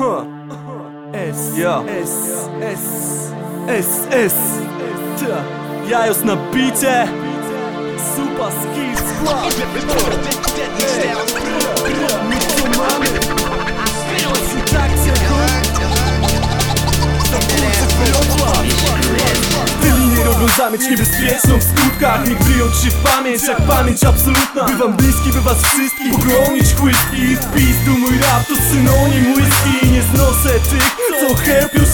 S, Ja. S, S, S, S Ta. Jajos na bicie Super Skill Squad My robią zamierz niebezpieczną w skutkach. Niech wryją ci się w pamięć jak pamięć absolutna. Bywam bliski by was wszystkich pogronić. Whisky Wpis tu mój rap to synonim whisky. Nie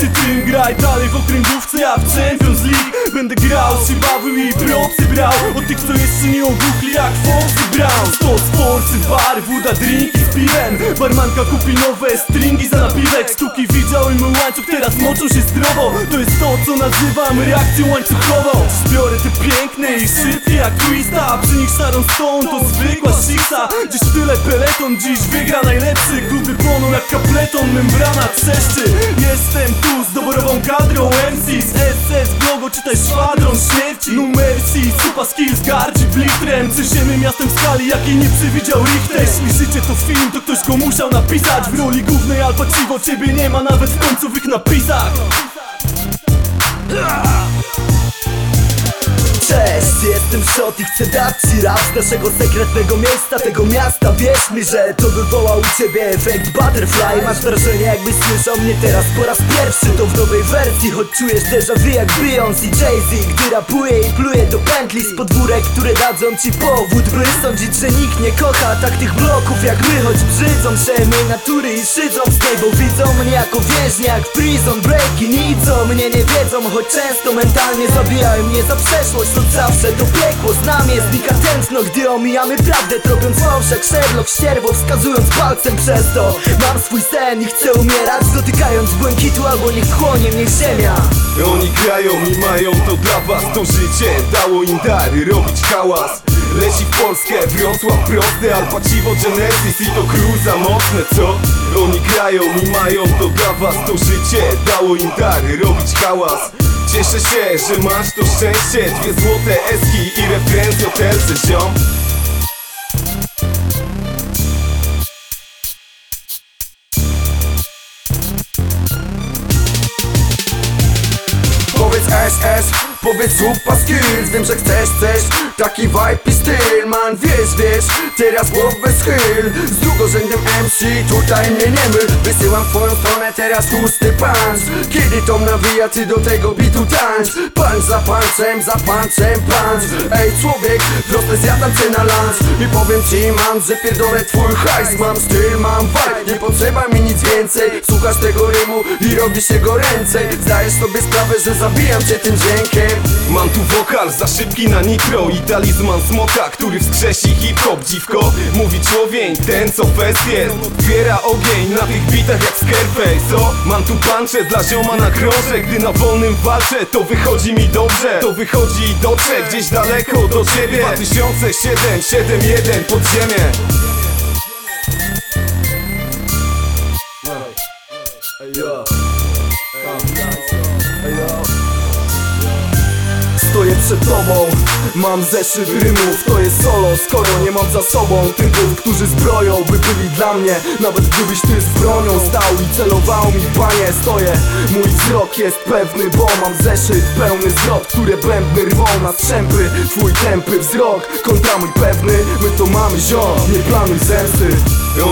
się tym Graj dalej w okręgówce ja w Champions League. Będę grał, się bawił i brązy brał. Od tych co jeszcze nie obuchli jak Fonzy Brown Sto sporcy, bar, woda, drinki z piwem Barmanka kupi nowe stringi za napiwek. Sztuki widział i mój łańcuch teraz moczą się zdrowo. To jest to co nazywam reakcją łańcuchową. Zbiorę te piękne i szybkie jak twista przy nich szarą stąd to zwykła siksa. Dziś tyle peleton, dziś wygra najlepszy. Kluby płoną jak kapleton, membrana trzeszczy z SS Blogo, czytaj szwadron śmierci. Numersi, super skills, gardzi blitrem Trzęsiemy miastem skali, jakiej nie przewidział Richter. Jeśli życie to film, to ktoś go musiał napisać. W roli głównej Al Pacino, ciebie nie ma nawet w końcowych napisach. Cześć, jestem Shot i chcę dać ci rap z naszego sekretnego miejsca, tego miasta. Wierz mi, że to wywoła u ciebie efekt butterfly. Masz wrażenie jakbyś słyszał mnie teraz po raz pierwszy. To w nowej wersji, choć czujesz déjà vu jak Beyoncé i Jay-Z. Gdy rapuje i pluje do pętli z podwórek, które dadzą ci powód By sądzić, że nikt nie kocha tak tych bloków jak my. Choć brzydzą się mej natury i szydzą z niej Bo widzą mnie jako więźnia, jak prison. Break I nic o mnie nie wiedzą, choć często mentalnie zabijają mnie za przeszłość. Zawsze to piekło, z nami jest znika tętno Gdy omijamy prawdę, tropiąc fałsz jak Sherlock Ścierwo wskazując palcem przez to. Mam swój sen i chcę umierać Dotykając błękitu albo niech wchłonie mnie ziemia. Oni grają i mają to dla was To życie dało im dary robić hałas. Leci w Polskę, Wrocław prosty Al Pacino, Genesis i to crew za mocne, co? Oni grają i mają to dla was To życie dało im dary robić hałas Cieszę się, że masz to szczęście. Dwie złote eski i refren z hotelce, ziom. Powiedz SS, powiedz super skills Wiem, że chcesz, chcesz taki vibe i styl. Man, wiesz, wiesz, teraz głowę schyl. Z drugorzędnym MC, tutaj mnie nie myl. Wysyłam w twoją stronę teraz tłusty punch. Kiedy to nawija, ty do tego bitu tańcz. Punch za punczem, za punczem punch. Ej człowiek, proste zjadam cię na lunch. I powiem ci man, że pierdolę twój hajs. Mam styl, mam vibe, nie potrzeba mi nic więcej. Słuchasz tego rymu i robi się go ręcej Zdajesz sobie sprawę, że zabijam cię tym dźwiękiem Mam tu wokal za szybki na nitro I talizman smoka, który wskrzesi hip-hop. Dziwko, mówi człowiek, ten co fest jest. Zbiera ogień na tych bitach jak Scarface O, mam tu pancze dla zioma na krąże Gdy na wolnym walczę, to wychodzi mi dobrze. To wychodzi i dotrze gdzieś daleko do ciebie. 2007, 7-1 pod ziemię przed tobą, mam zeszyt rymów To jest solo, skoro nie mam za sobą Typów, którzy zbroją, by byli dla mnie Nawet gdybyś ty z bronią stał i celował mi w banie Stoję, mój wzrok jest pewny, bo mam zeszyt pełny zwrot Które bębny rwą na strzępy. Twój tępy wzrok, kontra mój pewny. My to mamy ziom, nie planuj zemsty.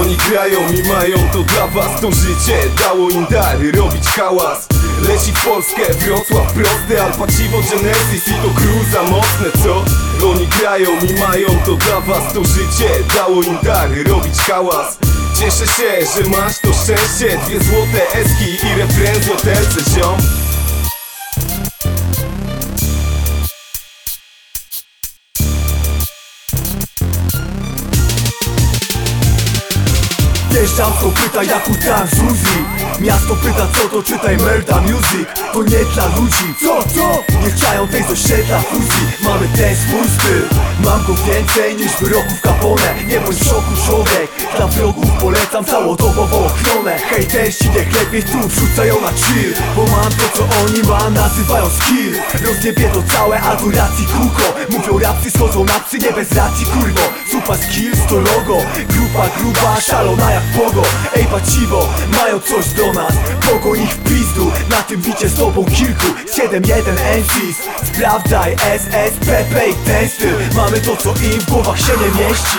Oni grają i mają to dla was. To życie dało im dary robić hałas Leci w Polskę, Wrocław prosty Al Pacino, Genesis i to crew za mocne, co? Oni grają i mają to dla was To życie dało im dary robić hałas. Cieszę się, że masz to szczęście. Dwie złote eski i refren z hotelce, ziom Wjeżdżam, to pyta jak u transfuzji Miasto pyta co to czytaj Melda Music. To nie dla ludzi, co, co? Nie chciają tej z osiedla fuzji Mamy ten swój styl. Mam go więcej niż wyroków Capone Nie bądź w szoku człowiek. Dla wrogów polecam całodobowo ochronę. Hejtersi niech lepiej tu wrzucają na chill. Bo mam to co oni ma, nazywają skill. Rozjebie to całe albo racji kółko. Mówią rapsy, schodzą na nie bez racji kurwo. Super skills to logo. Grupa gruba, szalona jak Pogo, ej paciwo, mają coś do nas. Pogo ich w pizdu, na tym bicie z tobą kilku. 7-1 NCs, sprawdzaj SS, PP i ten styl. Mamy to co im w głowach się nie mieści